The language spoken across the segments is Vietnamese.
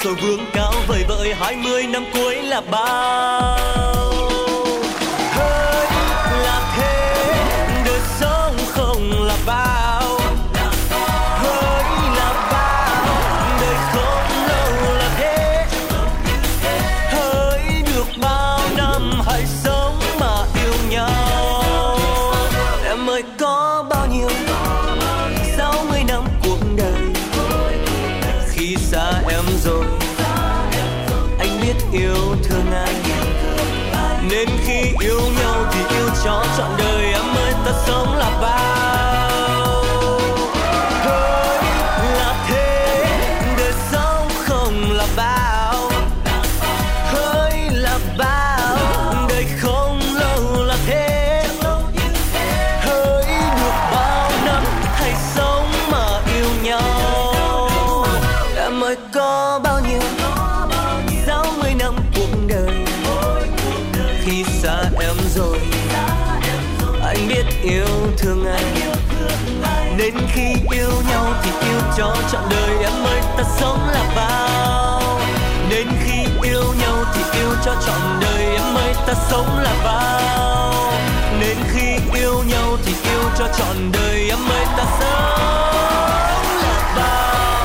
sầu vương cao vời vợi hai mươi năm cuối là bao. này nên khi yêu nhau thì yêu cho trọn đời, em ơi, ta sống là bao biết yêu thương ai. Nên khi yêu nhau thì yêu cho trọn đời em ơi ta sống là bao. Nên khi yêu nhau thì yêu cho trọn đời em ơi ta sống là bao. Nên khi yêu nhau thì yêu cho trọn đời em ơi ta sống là bao.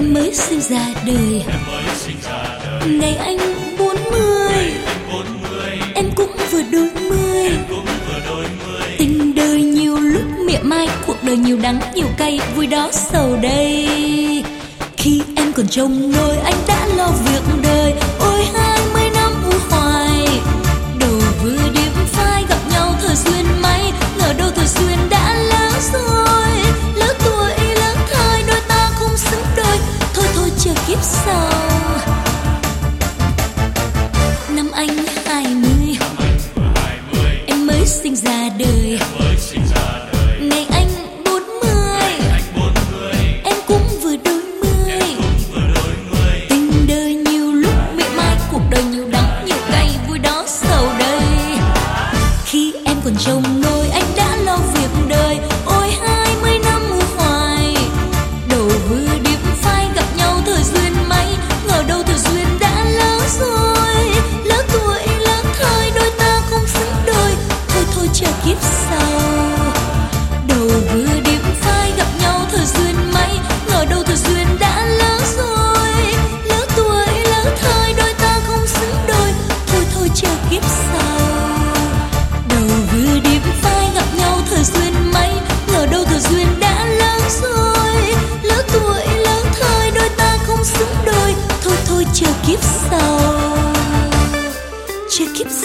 Em mới sinh ra đời. Ngày anh bốn mươi, em cũng vừa đôi mươi. Tình đời nhiều lúc mỉa mai, cuộc đời nhiều đắng nhiều cay, vui đó sầu đây. Khi em còn trông nôi anh đã lo việc đời. Ôi hai mươi năm anh hai mươi em mới sinh ra đời.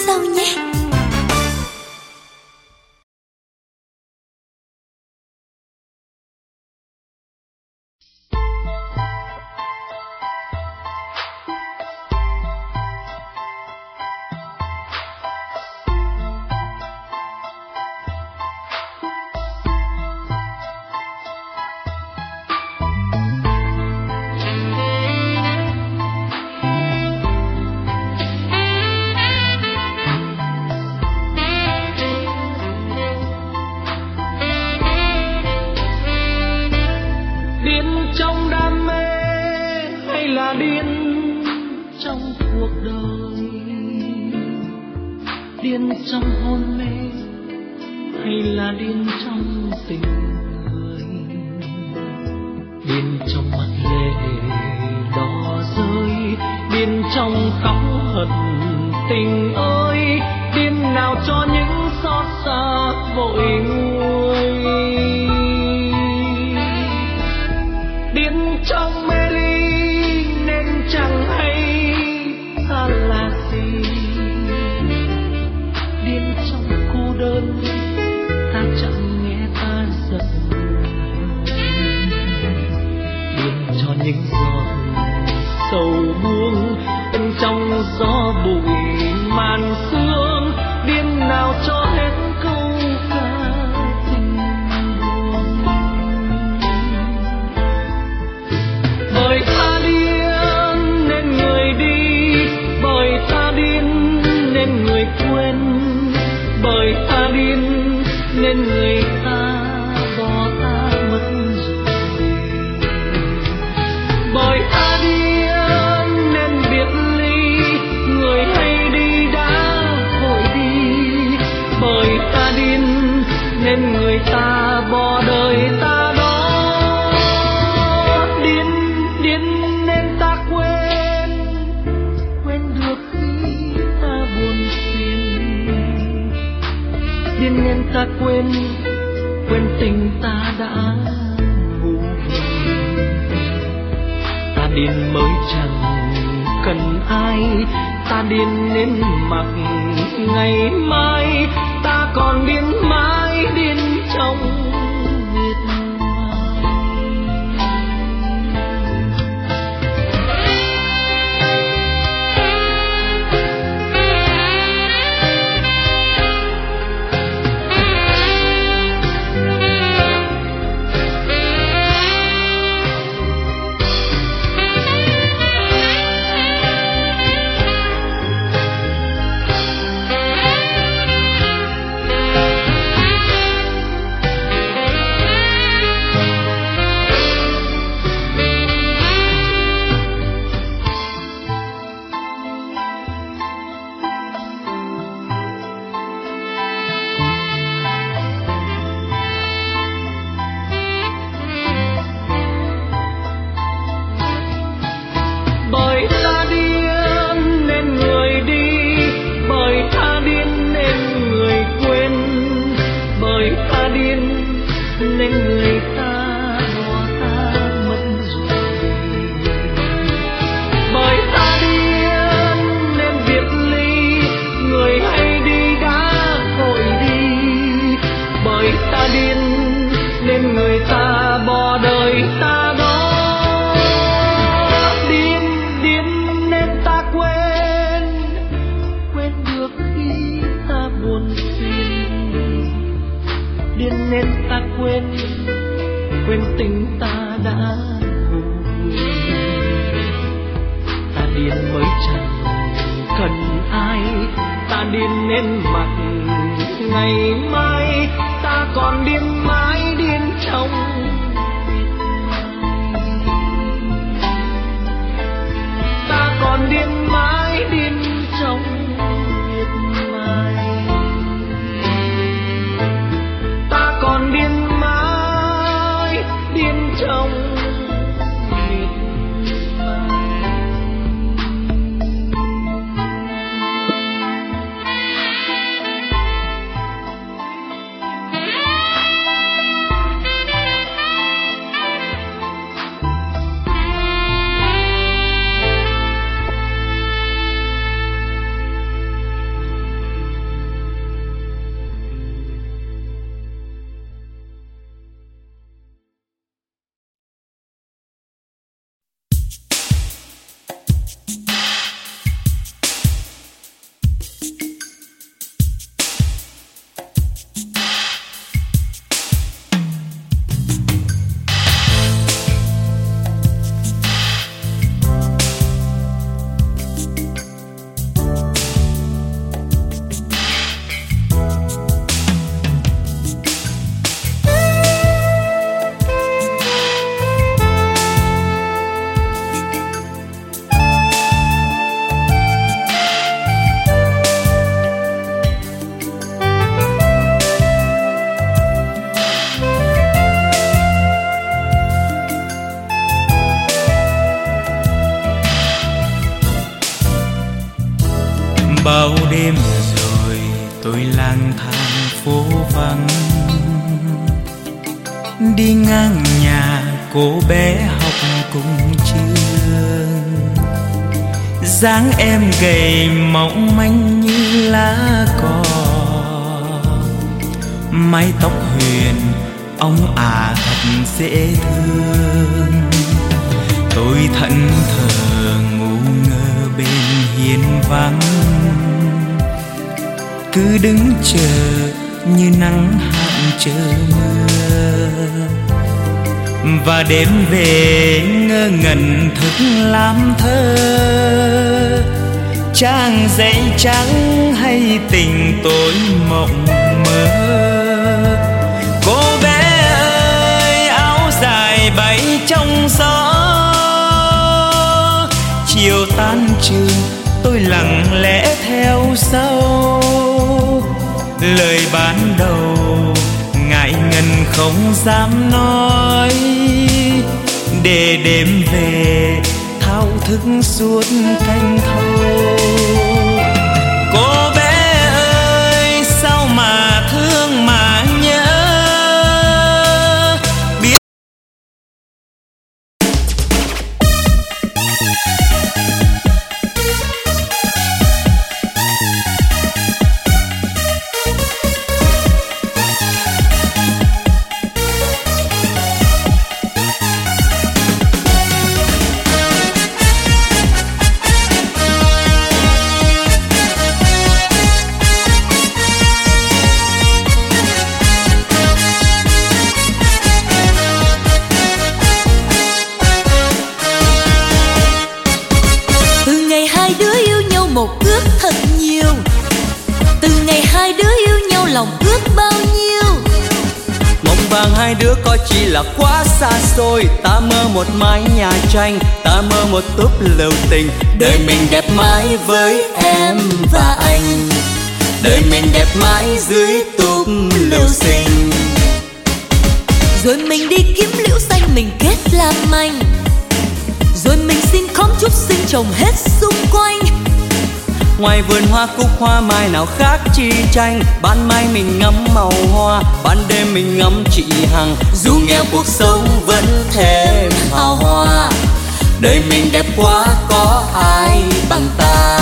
Đâu? điên trong hôn mê hay là điên trong tình người? Điên trong mắt lệ đó rơi, điên trong khóc hận tình ơi, điên nào cho những xót xa vội nguôi? lần mới chẳng cần ai. Ta điên nên mặc ngày mai, ta còn điên mãi điên trong quên tình ta đã hồi ta điên mới chẳng cần ai, ta điên nên mặt ngày mai. Phố đi ngang nhà cô bé học cùng trường. Dáng em gầy mỏng manh như lá cỏ mái tóc huyền, ông à thật dễ thương. Tôi thẫn thờ ngủ ngơ bên hiên vắng. Cứ đứng chờ như nắng hạn chờ mưa. Và đêm về ngơ ngẩn thức làm thơ. Trang giấy trắng hay tình tối mộng mơ. Cô bé ơi, áo dài bay trong gió. Chiều tan trường, tôi lặng lẽ theo sau lời ban đầu, ngại ngần không dám nói. Để đêm về, thao thức suốt canh thâu đời mình đẹp mãi với em và anh. Đời mình đẹp mãi dưới túp lều xinh rồi mình đi kiếm liễu xanh mình kết làm manh rồi mình xin khóm trúc sinh trồng hết xung quanh. Ngoài vườn hoa cúc hoa mai nào khác chi tranh? Ban mai mình ngắm màu hoa ban đêm mình ngắm chị hằng. Dù nghèo cuộc sống vẫn thêm hào hoa đời mình đẹp quá có ai bằng ta?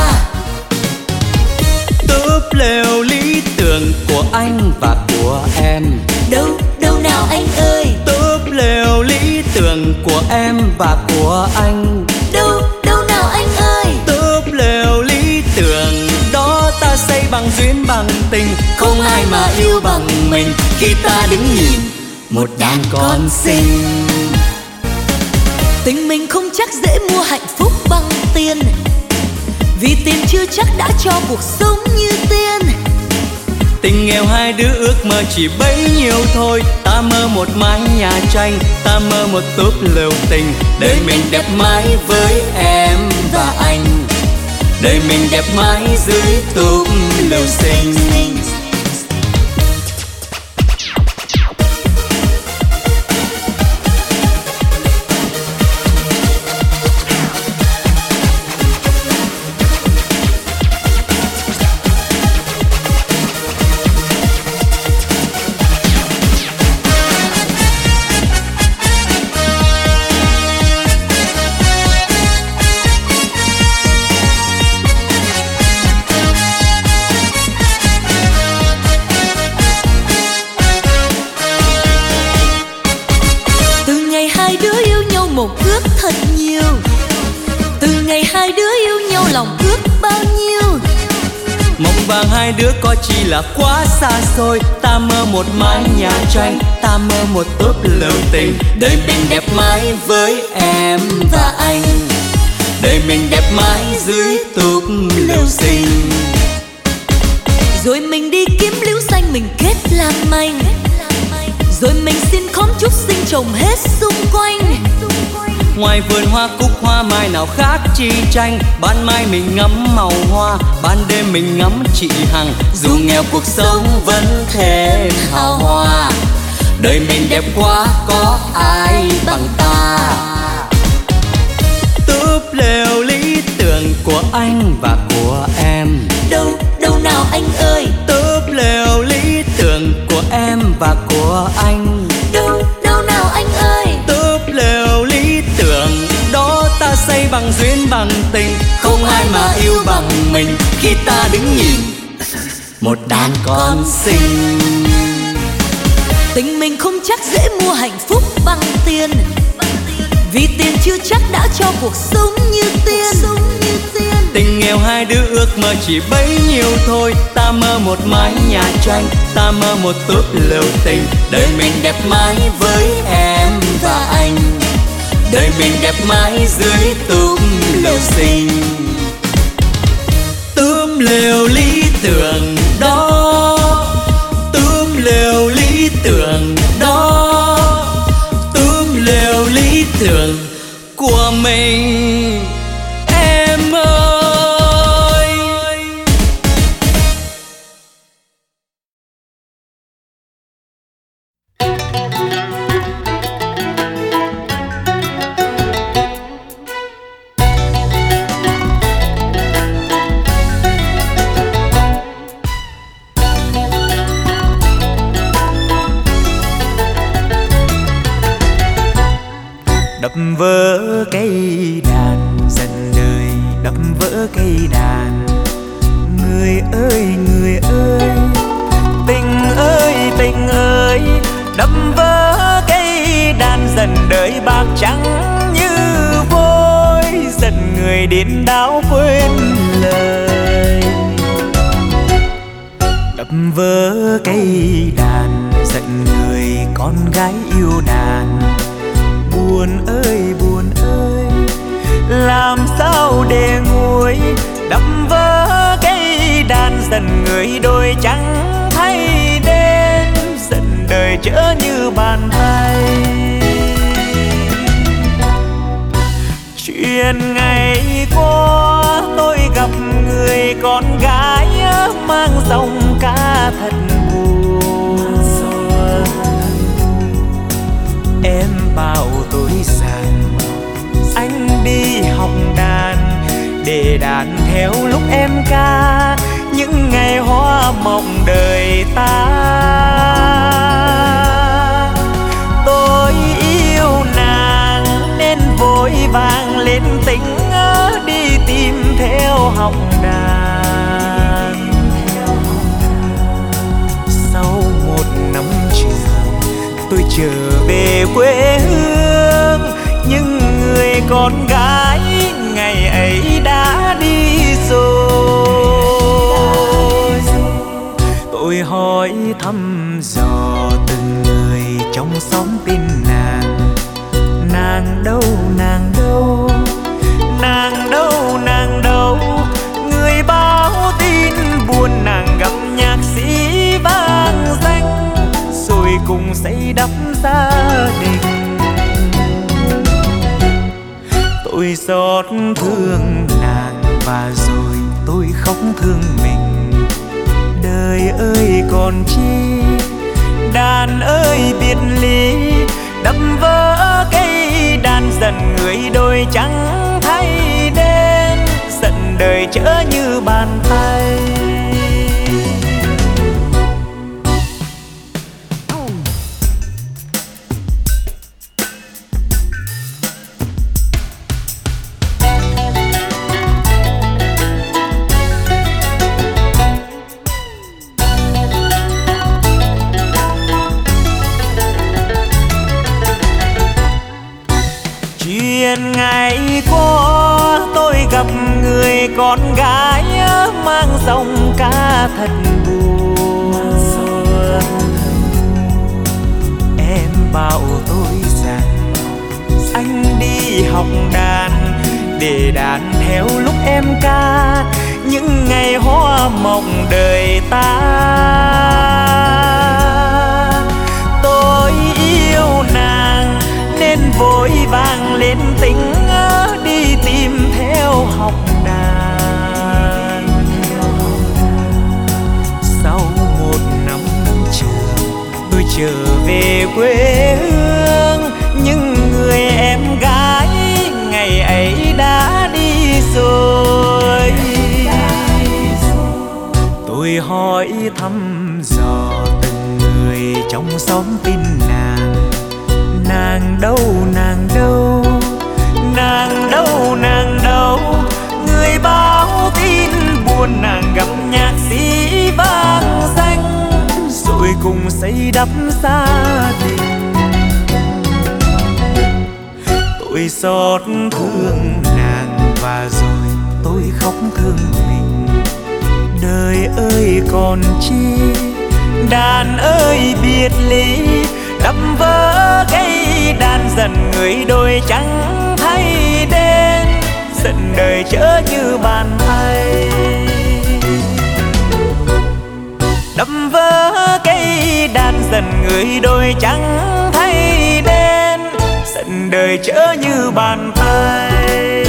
Túp lều lý tưởng của anh và của em. Đâu đâu nào anh ơi? Túp lều lý tưởng của em và của anh. Đâu đâu nào anh ơi? Túp lều lý tưởng đó ta xây bằng duyên bằng tình. Không ai mà yêu bằng mình. Khi ta đứng nhìn một đàn con xinh tình mình không chắc dễ mua hạnh phúc bằng tiền. Vì tiền chưa chắc đã cho cuộc sống như tiên. Tình nghèo hai đứa ước mơ chỉ bấy nhiêu thôi. Ta mơ một mái nhà tranh ta mơ một túp lều tình. Đời mình đẹp mãi với em và anh. Đời mình đẹp mãi dưới túp lều xinh rằng hai đứa có chỉ là quá xa xôi. Ta mơ một mái nhà tranh, ta mơ một túp lều tình. Đời mình đẹp mãi với em và anh. Đời mình đẹp mãi dưới túp lều xinh rồi mình đi kiếm liễu xanh mình kết làm manh. Rồi mình xin khóm trúc sinh trồng hết xung quanh ngoài vườn hoa cúc hoa mai nào khác chi tranh ban mai mình ngắm màu hoa ban đêm mình ngắm chị hằng. Dù nghèo cuộc sống vẫn thêm hào hoa. đời mình đẹp quá có ai bằng ta? Túp lều lý tưởng của anh và của em. Đâu anh ơi? Túp lều lý tưởng của em và của anh bằng duyên bằng tình không ai mà yêu bằng mình. Khi ta đứng nhìn một đàn con xinh. Tình mình không chắc dễ mua hạnh phúc bằng tiền. Vì tiền chưa chắc đã cho cuộc sống như tiên. Tình nghèo hai đứa ước mơ chỉ bấy nhiêu thôi. Ta mơ một mái nhà tranh ta mơ một túp lều tình. Đời mình đẹp mãi với em và anh đời mình đẹp mãi dưới túp lều xinh túp lều lý tưởng đó, túp lều lý tưởng đó, túp lều lý tưởng của mình. Đàn. Người ơi người ơi, tình ơi tình ơi đâm vỡ cây đàn dần đời bạc trắng như vôi, dần người điên đảo quên lời. Đập vỡ cây đàn giận người con gái yêu đàn. Buồn ơi buồn ơi, làm sao để nguôi đâm vỡ cây đàn dần người đôi trắng thay đêm, dần đời chỡ như bàn tay. Chuyện ngày qua tôi gặp người con gái mang dòng ca thật ta. Tôi yêu nàng nên vội vàng lên tỉnh đi tìm theo học đàn. Sau một năm trường, tôi trở về quê hương, nhưng người con gái hỏi thăm dò từng người trong xóm tin nàng. Nàng đâu nàng đâu? Nàng đâu nàng đâu? Người báo tin buồn nàng gặp nhạc sĩ vang danh, rồi cùng xây đắp gia đình. Tôi xót thương nàng và rồi tôi khóc thương mình đời ơi còn chi? Đàn ơi biệt ly đâm vỡ cây, đàn dần người đôi trắng thay đen. Giận đời chớ như bàn tay. Thật buồn. Em bảo tôi rằng anh đi học đàn, để đàn theo lúc em ca. Những ngày hoa mộng đời ta. Tôi yêu nàng, nên vội vàng lên tỉnh trở về quê hương. Nhưng người em gái ngày ấy đã đi rồi. Tôi hỏi thăm dò từng người trong xóm tin nàng. Nàng đâu nàng cùng xây đắp gia đình tôi xót thương nàng và rồi tôi khóc thương mình. Đời ơi còn chi, đàn ơi biệt ly. Đập vỡ cây đàn dần người đôi trắng thay đen. Dần đời chớ như bàn tay. Đập vỡ dần người đôi trắng thay đen dần đời chớ như bàn tay.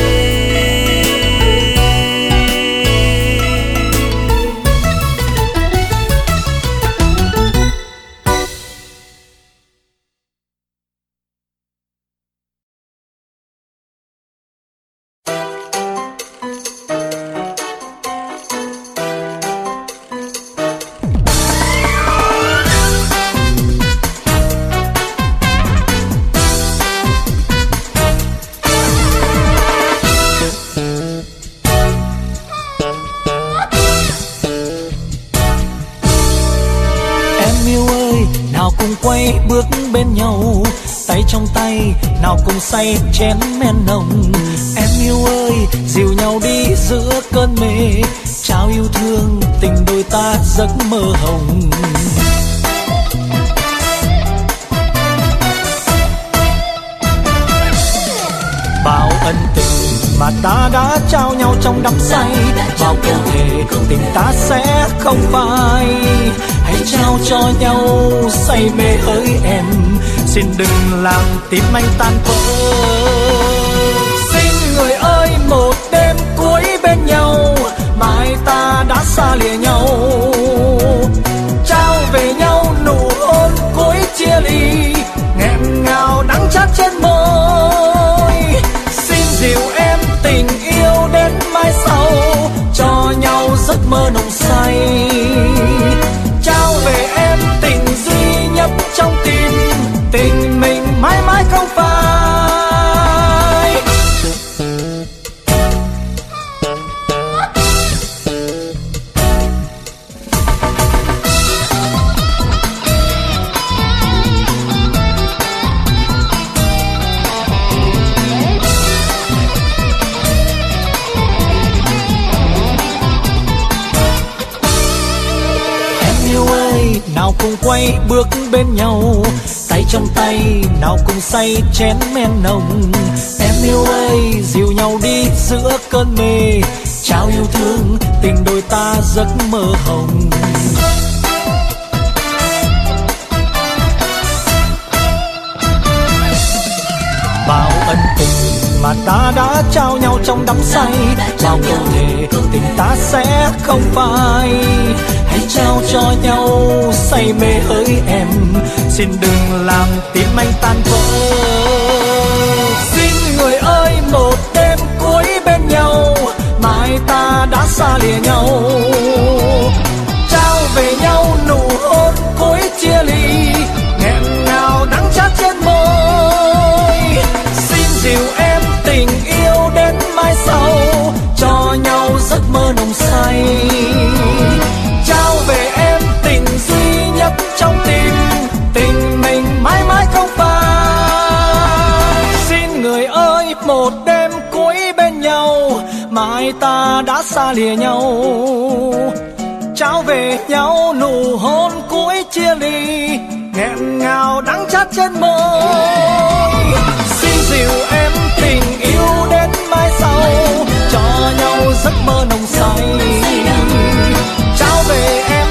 Cùng quay bước bên nhau. Tay trong tay, nào cùng say chén men nồng. Em yêu ơi, dìu nhau đi giữa cơn mê. Trao yêu thương, tình đôi ta giấc mơ hồng. Mà ta đã trao nhau trong đắm say. Vào câu thề tình ta sẽ không phai. Hãy trao cho nhau say mê hỡi em. Xin đừng làm tim anh tan vỡ. Xin người ơi, một đêm cuối bên nhau. Mai ta đã xa lìa nhau. Say chén men nồng. Em yêu ơi, dìu nhau đi giữa cơn mê. Trao yêu thương, tình đôi ta giấc mơ hồng. Bao ân tình mà ta đã trao nhau trong đắm say. Bao câu thề, tình ta sẽ không phai hãy trao cho nhau say mê hỡi em. Xin đừng làm tim anh tan vỡ. Xin người ơi, một đêm cuối bên nhau, mai ta đã xa lìa nhau. Trao về nhau nụ hôn cuối chia ly, nghẹn ngào đắng chát trên môi. Xin dìu em tình yêu đến mai sau, cho nhau giấc mơ nồng say. hai ta đã xa lìa nhau. Trao về nhau nụ hôn cuối chia ly, nghẹn ngào đắng chát trên môi. Xin dịu em tình yêu đến mai sau, cho nhau giấc mơ nồng say. Trao về em